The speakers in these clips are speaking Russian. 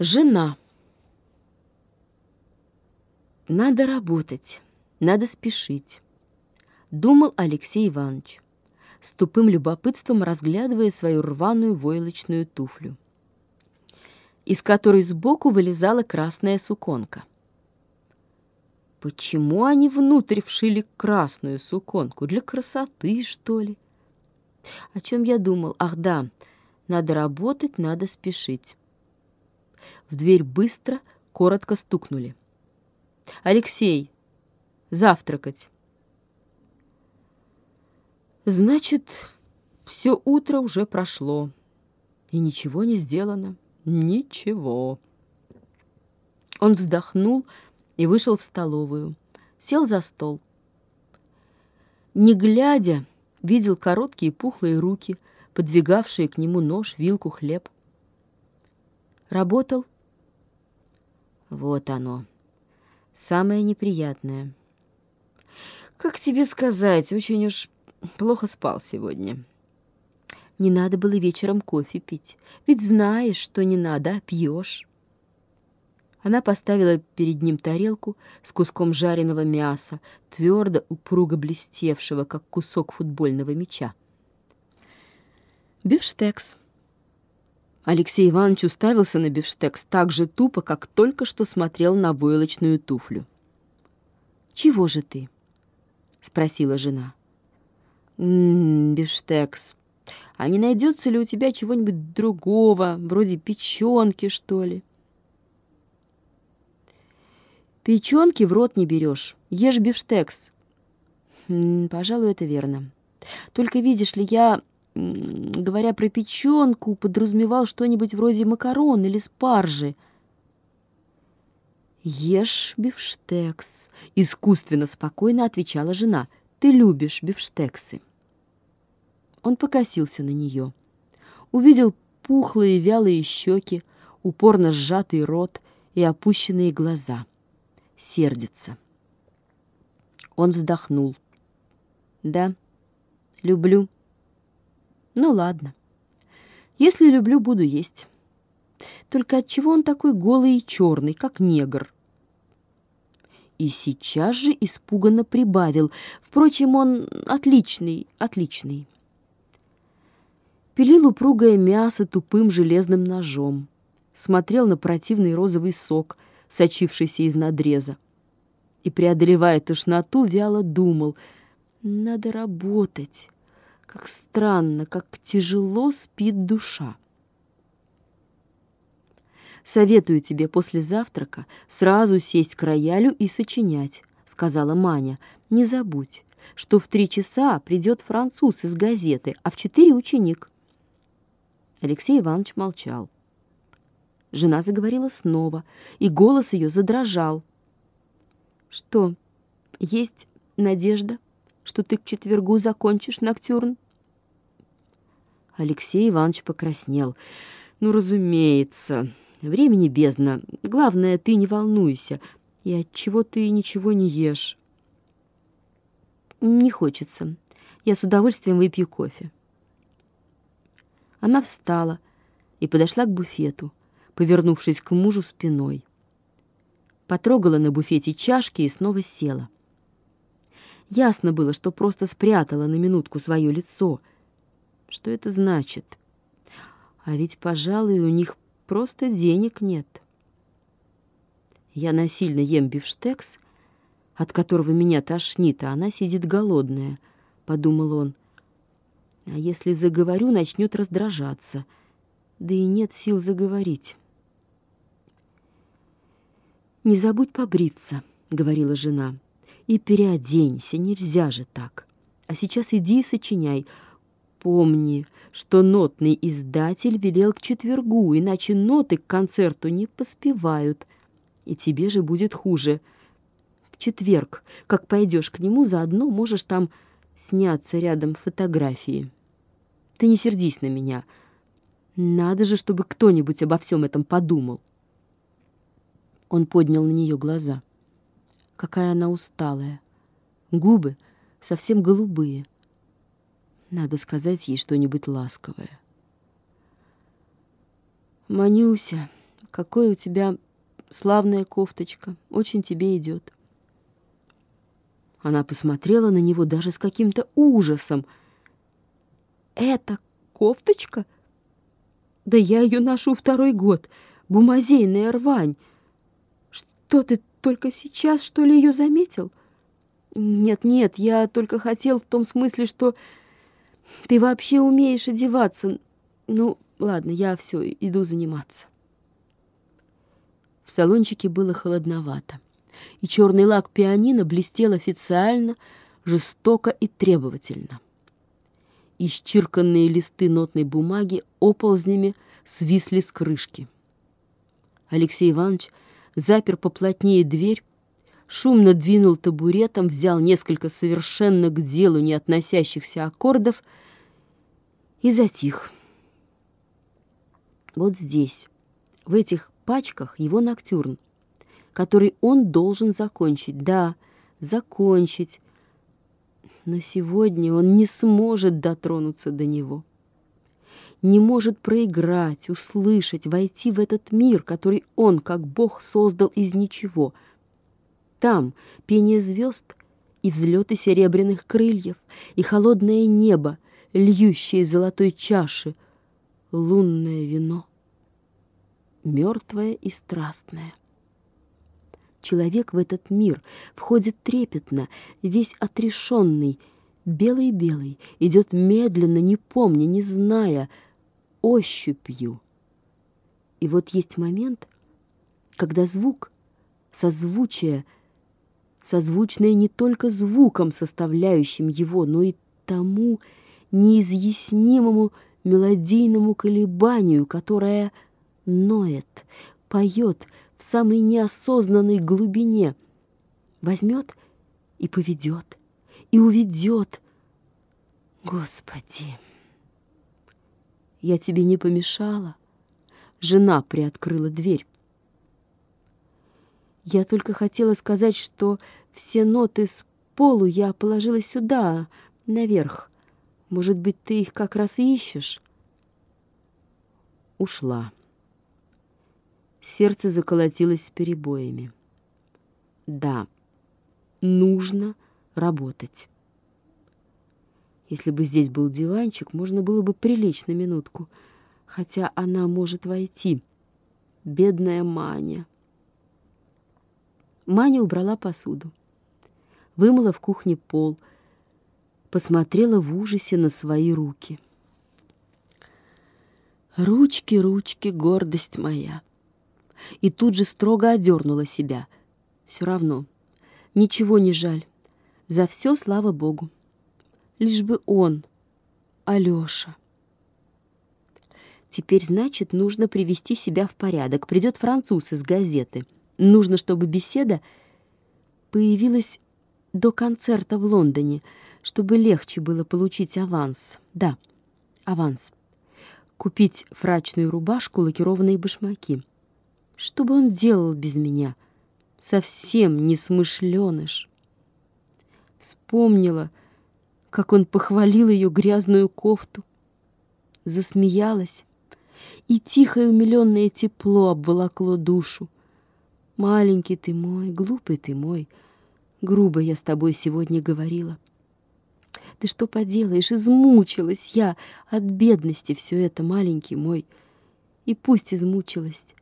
Жена. Надо работать, надо спешить, думал Алексей Иванович, с тупым любопытством разглядывая свою рваную войлочную туфлю, из которой сбоку вылезала красная суконка. Почему они внутрь вшили красную суконку? Для красоты, что ли? О чем я думал? Ах, да, надо работать, надо спешить. В дверь быстро, коротко стукнули. «Алексей, завтракать!» Значит, все утро уже прошло, и ничего не сделано. Ничего. Он вздохнул и вышел в столовую. Сел за стол. Не глядя, видел короткие пухлые руки, подвигавшие к нему нож, вилку, хлеб. Работал вот оно. Самое неприятное. Как тебе сказать, очень уж плохо спал сегодня. Не надо было вечером кофе пить. Ведь знаешь, что не надо, а пьешь. Она поставила перед ним тарелку с куском жареного мяса, твердо, упруго блестевшего, как кусок футбольного мяча. Бифштекс. Алексей Иванович уставился на бифштекс так же тупо, как только что смотрел на войлочную туфлю. «Чего же ты?» — спросила жена. «М-м, бифштекс, а не найдется ли у тебя чего-нибудь другого, вроде печенки, что ли?» «Печенки в рот не берешь, ешь бифштекс». «Пожалуй, это верно. Только, видишь ли, я говоря про печенку, подразумевал что-нибудь вроде макарон или спаржи. «Ешь бифштекс», — искусственно спокойно отвечала жена. «Ты любишь бифштексы». Он покосился на нее. Увидел пухлые вялые щеки, упорно сжатый рот и опущенные глаза. Сердится. Он вздохнул. «Да, люблю». Ну ладно. Если люблю, буду есть. Только от чего он такой голый и черный, как негр? И сейчас же испуганно прибавил. Впрочем, он отличный, отличный. Пилил упругое мясо тупым железным ножом. Смотрел на противный розовый сок, сочившийся из надреза. И, преодолевая тошноту, вяло думал, надо работать. Как странно, как тяжело спит душа. «Советую тебе после завтрака сразу сесть к роялю и сочинять», — сказала Маня. «Не забудь, что в три часа придет француз из газеты, а в четыре — ученик». Алексей Иванович молчал. Жена заговорила снова, и голос ее задрожал. «Что, есть надежда?» Что ты к четвергу закончишь ноктюрн?» Алексей Иванович покраснел. «Ну, разумеется, времени бездна. Главное, ты не волнуйся. И от чего ты ничего не ешь?» «Не хочется. Я с удовольствием выпью кофе». Она встала и подошла к буфету, повернувшись к мужу спиной. Потрогала на буфете чашки и снова села. Ясно было, что просто спрятала на минутку свое лицо. Что это значит? А ведь, пожалуй, у них просто денег нет. Я насильно ем бифштекс, от которого меня тошнит, а она сидит голодная, — подумал он. А если заговорю, начнет раздражаться. Да и нет сил заговорить. «Не забудь побриться», — говорила жена и переоденься, нельзя же так. А сейчас иди и сочиняй. Помни, что нотный издатель велел к четвергу, иначе ноты к концерту не поспевают, и тебе же будет хуже. В четверг, как пойдешь к нему, заодно можешь там сняться рядом фотографии. Ты не сердись на меня. Надо же, чтобы кто-нибудь обо всем этом подумал. Он поднял на нее глаза. — Какая она усталая. Губы совсем голубые. Надо сказать ей что-нибудь ласковое. «Манюся, какой у тебя славная кофточка, очень тебе идет. Она посмотрела на него даже с каким-то ужасом. «Это кофточка? Да я ее ношу второй год. Бумазейная рвань. Что ты только сейчас, что ли, ее заметил?» «Нет-нет, я только хотел в том смысле, что ты вообще умеешь одеваться. Ну, ладно, я все, иду заниматься». В салончике было холодновато, и черный лак пианино блестел официально, жестоко и требовательно. Исчирканные листы нотной бумаги оползнями свисли с крышки. Алексей Иванович запер поплотнее дверь, шумно двинул табуретом, взял несколько совершенно к делу не относящихся аккордов и затих. Вот здесь, в этих пачках его ноктюрн, который он должен закончить. Да, закончить. Но сегодня он не сможет дотронуться до него. Не может проиграть, услышать, войти в этот мир, который он, как Бог, создал из ничего. Там пение звезд и взлеты серебряных крыльев, и холодное небо, льющее из золотой чаши, лунное вино мертвое и страстное. Человек в этот мир входит трепетно, весь отрешенный, белый-белый, идет медленно, не помня, не зная, ощупью. И вот есть момент, когда звук, созвучие, созвучное не только звуком, составляющим его, но и тому неизъяснимому мелодийному колебанию, которое — ноет, поет в самой неосознанной глубине. Возьмет и поведет, и уведет. Господи, я тебе не помешала. Жена приоткрыла дверь. Я только хотела сказать, что все ноты с полу я положила сюда, наверх. Может быть, ты их как раз ищешь? Ушла. Сердце заколотилось с перебоями. Да, нужно работать. Если бы здесь был диванчик, можно было бы прилечь на минутку, хотя она может войти. Бедная Маня. Маня убрала посуду, вымыла в кухне пол, посмотрела в ужасе на свои руки. «Ручки, ручки, гордость моя!» и тут же строго одернула себя. Все равно, ничего не жаль. За все слава Богу. Лишь бы он, Алёша. Теперь, значит, нужно привести себя в порядок. Придет француз из газеты. Нужно, чтобы беседа появилась до концерта в Лондоне, чтобы легче было получить аванс. Да, аванс. Купить фрачную рубашку, лакированные башмаки — что бы он делал без меня? Совсем не смышленыш. Вспомнила, как он похвалил ее грязную кофту. Засмеялась, и тихое умиленное тепло обволокло душу. Маленький ты мой, глупый ты мой, грубо я с тобой сегодня говорила. Ты что поделаешь, измучилась я от бедности все это, маленький мой. И пусть измучилась,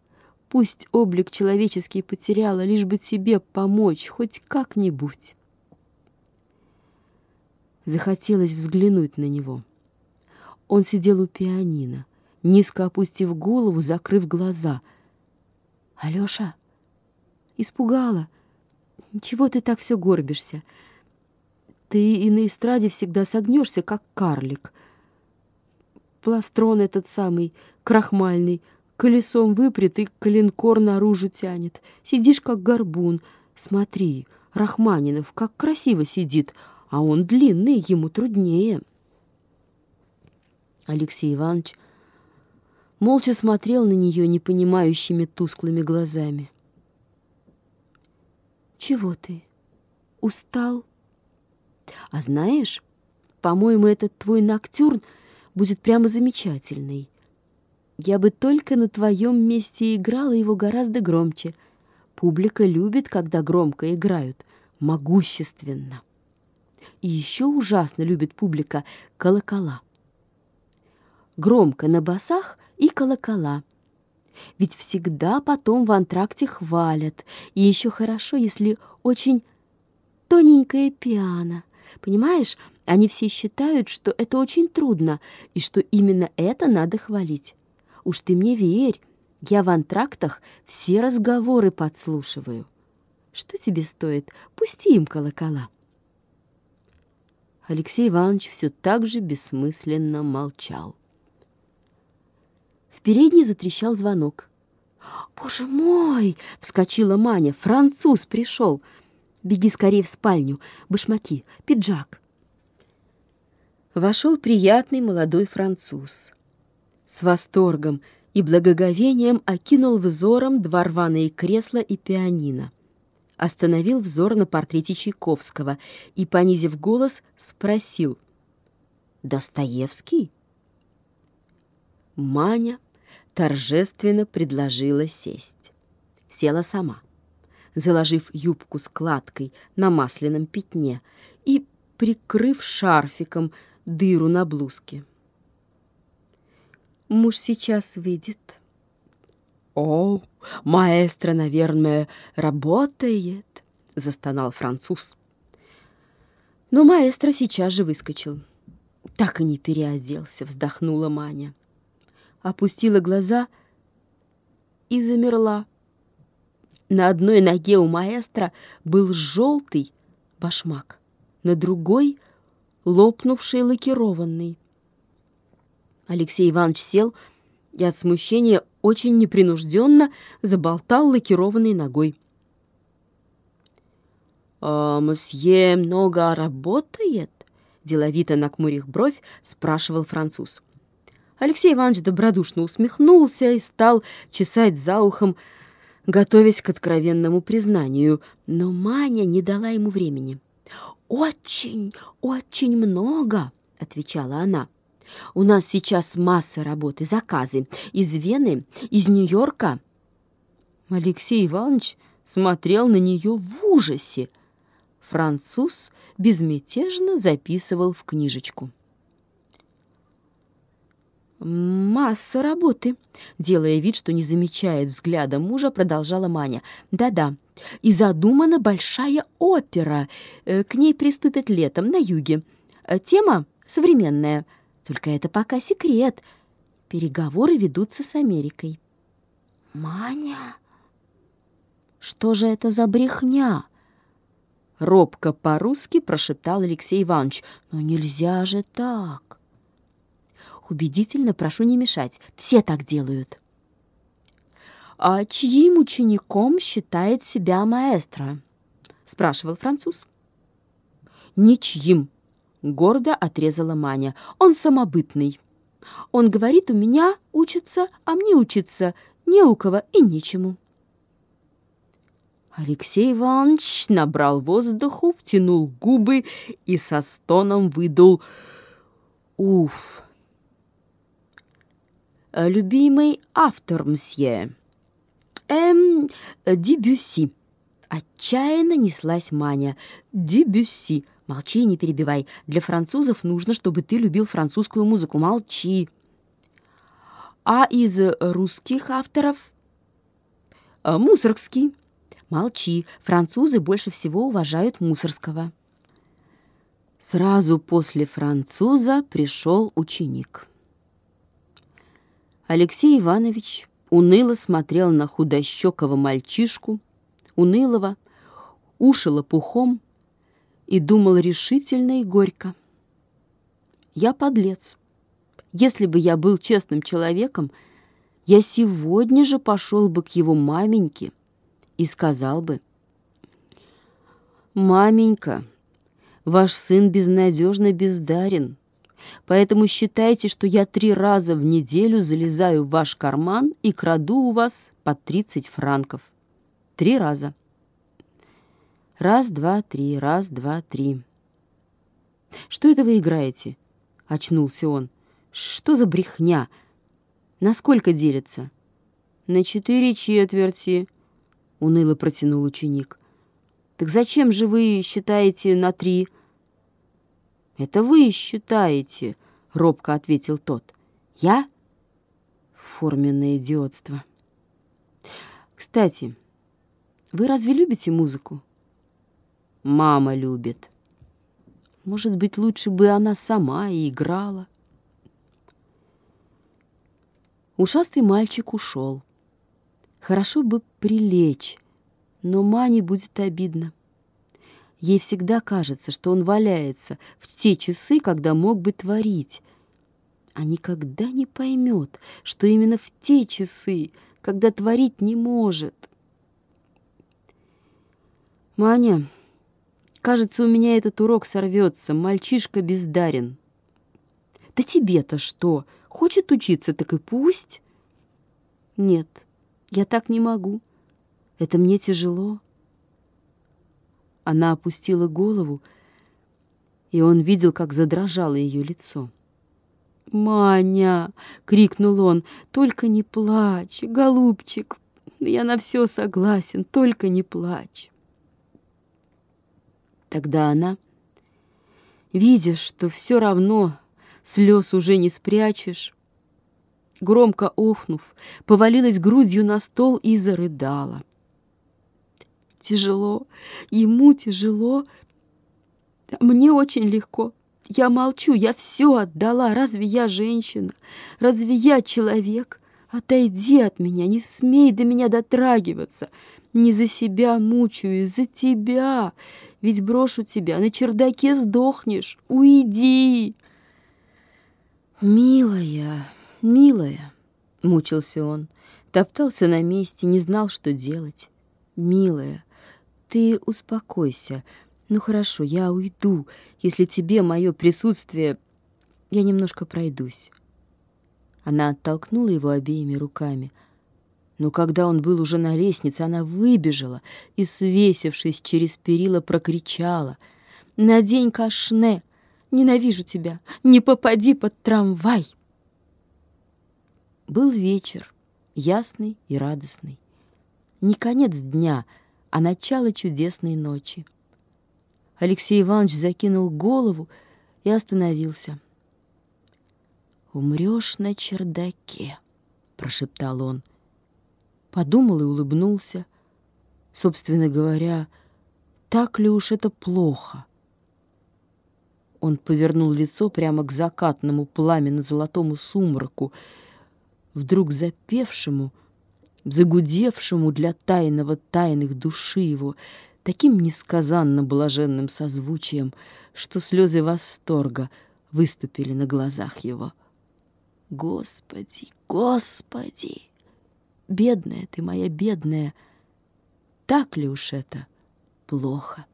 Пусть облик человеческий потеряла, лишь бы тебе помочь, хоть как-нибудь. Захотелось взглянуть на него. Он сидел у пианино, низко опустив голову, закрыв глаза. «Алёша!» «Испугала! Чего ты так все горбишься? Ты и на эстраде всегда согнешься, как карлик. Пластрон этот самый, крахмальный, колесом выпрет и коленкор наружу тянет. Сидишь, как горбун. Смотри, Рахманинов как красиво сидит, а он длинный, ему труднее. Алексей Иванович молча смотрел на нее непонимающими тусклыми глазами. «Чего ты? Устал? А знаешь, по-моему, этот твой ноктюрн будет прямо замечательный. Я бы только на твоем месте играла его гораздо громче. Публика любит, когда громко играют, могущественно. И еще ужасно любит публика колокола. Громко на басах и колокола. Ведь всегда потом в антракте хвалят. И еще хорошо, если очень тоненькое пиано. Понимаешь, они все считают, что это очень трудно, и что именно это надо хвалить. Уж ты мне верь, я в антрактах все разговоры подслушиваю. Что тебе стоит? Пусти им колокола. Алексей Иванович все так же бессмысленно молчал. В передней затрещал звонок. «Боже мой!» — вскочила Маня. «Француз пришел! Беги скорее в спальню. Башмаки, пиджак». Вошел приятный молодой француз. С восторгом и благоговением окинул взором два рваные кресла и пианино. Остановил взор на портрете Чайковского и, понизив голос, спросил «Достоевский?» Маня торжественно предложила сесть. Села сама, заложив юбку складкой на масляном пятне и прикрыв шарфиком дыру на блузке. Муж сейчас выйдет. «О, маэстро, наверное, работает», — застонал француз. Но маэстро сейчас же выскочил. Так и не переоделся, вздохнула Маня. Опустила глаза и замерла. На одной ноге у маэстро был желтый башмак, на другой — лопнувший лакированный. Алексей Иванович сел и от смущения очень непринужденно заболтал лакированной ногой. «А мсье много работает?» Деловито накмурив бровь, спрашивал француз. Алексей Иванович добродушно усмехнулся и стал чесать за ухом, готовясь к откровенному признанию, но Маня не дала ему времени. «Очень, очень много», — отвечала она. У нас сейчас масса работы, заказы. Из Вены, из Нью-Йорка». Алексей Иванович смотрел на нее в ужасе. Француз безмятежно записывал в книжечку. «Масса работы», — делая вид, что не замечает взгляда мужа, продолжала Маня. «Да-да, и задумана большая опера. Э, к ней приступят летом на юге. Э, тема современная — только это пока секрет. Переговоры ведутся с Америкой. Маня? Что же это за брехня? Робко по-русски прошептал Алексей Иванович. Но нельзя же так. Убедительно прошу не мешать. Все так делают. «А чьим учеником считает себя маэстро?» — спрашивал француз. «Ничьим», Гордо отрезала Маня. Он самобытный. Он говорит, у меня учится, а мне учиться не у кого и нечему. Алексей Иванович набрал воздуху, втянул губы и со стоном выдул «Уф!» «Любимый автор, мсье?» «Эм, Дебюсси». Отчаянно неслась Маня. «Дебюсси. Молчи, не перебивай. Для французов нужно, чтобы ты любил французскую музыку. Молчи. А из русских авторов? Э, Мусоргский. Молчи. Французы больше всего уважают Мусорского. Сразу после француза пришел ученик. Алексей Иванович уныло смотрел на худощекого мальчишку, унылого, уши лопухом, и думал решительно и горько. Я подлец. Если бы я был честным человеком, я сегодня же пошел бы к его маменьке и сказал бы, «Маменька, ваш сын безнадежно бездарен, поэтому считайте, что я три раза в неделю залезаю в ваш карман и краду у вас по 30 франков. Три раза. Раз, два, три, раз, два, три. «Что это вы играете?» — очнулся он. «Что за брехня? На сколько делится? На четыре четверти, уныло протянул ученик. Так зачем же вы считаете на три? Это вы считаете, робко ответил тот. Я? Форменное идиотство. Кстати, вы разве любите музыку? Мама любит. Может быть, лучше бы она сама и играла. Ушастый мальчик ушел. Хорошо бы прилечь, но Мане будет обидно. Ей всегда кажется, что он валяется в те часы, когда мог бы творить, а никогда не поймет, что именно в те часы, когда творить не может. «Маня, кажется, у меня этот урок сорвется. Мальчишка бездарен». «Да тебе-то что? Хочет учиться, так и пусть». «Нет, я так не могу. Это мне тяжело». Она опустила голову, и он видел, как задрожало ее лицо. «Маня!» — крикнул он. «Только не плачь, голубчик! Я на все согласен, только не плачь!» Тогда она, видя, что все равно слез уже не спрячешь, громко охнув, повалилась грудью на стол и зарыдала. Тяжело, ему тяжело, мне очень легко. Я молчу, я все отдала. Разве я женщина? Разве я человек? Отойди от меня, не смей до меня дотрагиваться. Не за себя мучаю, за тебя. Ведь брошу тебя, на чердаке сдохнешь. Уйди!» «Милая, милая!» — мучился он. Топтался на месте, не знал, что делать. «Милая, ты успокойся. Ну хорошо, я уйду, если тебе мое присутствие... Я немножко пройдусь». Она оттолкнула его обеими руками — но когда он был уже на лестнице, она выбежала и, свесившись через перила, прокричала. «Надень кашне! Ненавижу тебя! Не попади под трамвай!» Был вечер, ясный и радостный. Не конец дня, а начало чудесной ночи. Алексей Иванович закинул голову и остановился. «Умрешь на чердаке», — прошептал он подумал и улыбнулся. Собственно говоря, так ли уж это плохо? Он повернул лицо прямо к закатному пламенно-золотому сумраку, вдруг запевшему, загудевшему для тайного тайных души его, таким несказанно блаженным созвучием, что слезы восторга выступили на глазах его. «Господи, Господи!» Бедная ты моя, бедная, так ли уж это плохо?